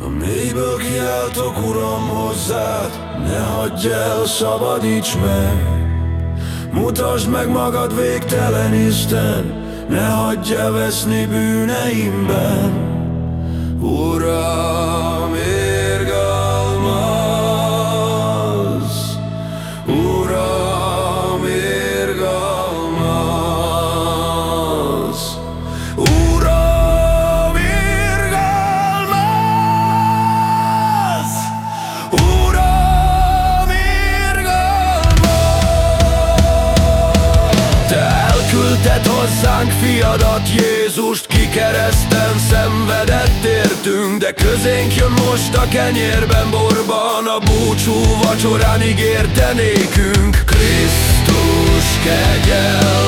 A mélyből kiáltok, Uram, hozzád, ne hagyj el, szabadíts meg. Mutasd meg magad végtelen Isten, ne hagyj el veszni bűneimben. Uram, elküldted hozzánk fiadat, Jézust, ki kereszten szenvedett értünk De közénk jön most a kenyérben, borban A búcsú vacsorán ígérte nékünk Krisztus kegyelmez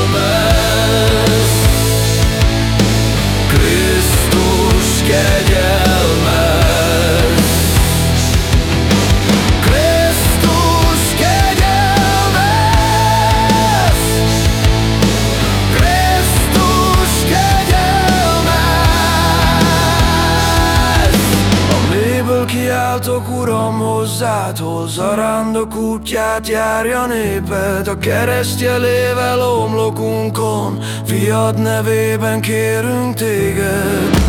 mélyből kiáltok, Uram, hozzád Hoz a rándok útját, járja néped A kereszt jelével omlokunkon. Fiad nevében kérünk téged